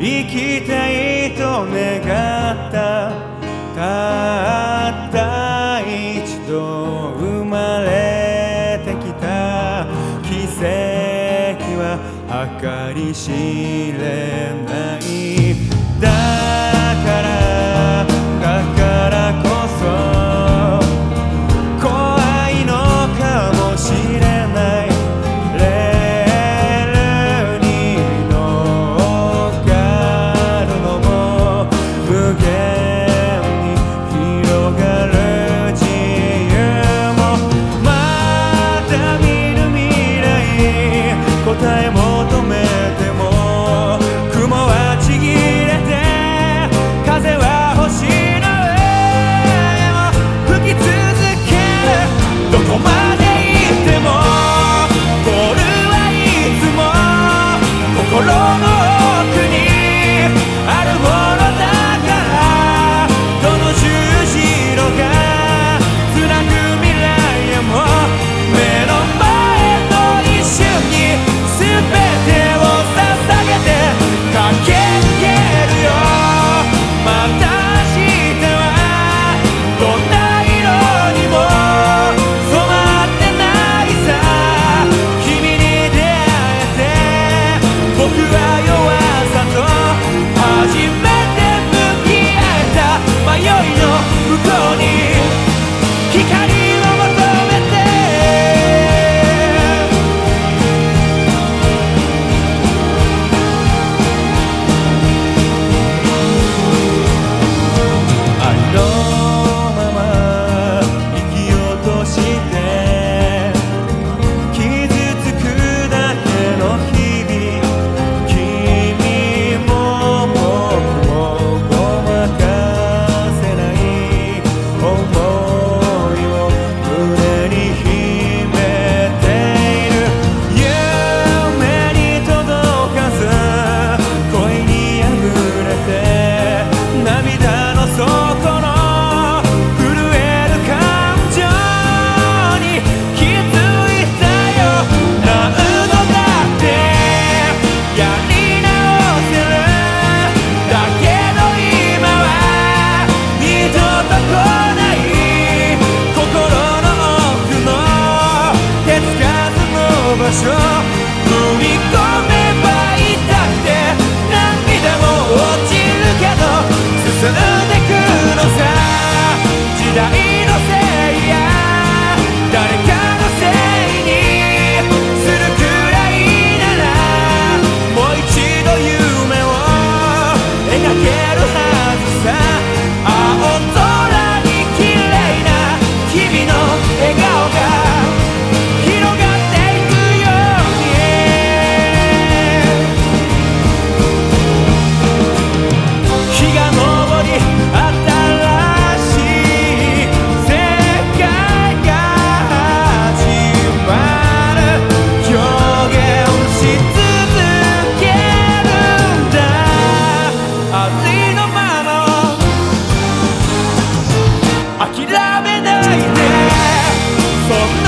生きたいと願った。たった一度生まれてきた。奇跡は計り知れない。しょう飲み込 song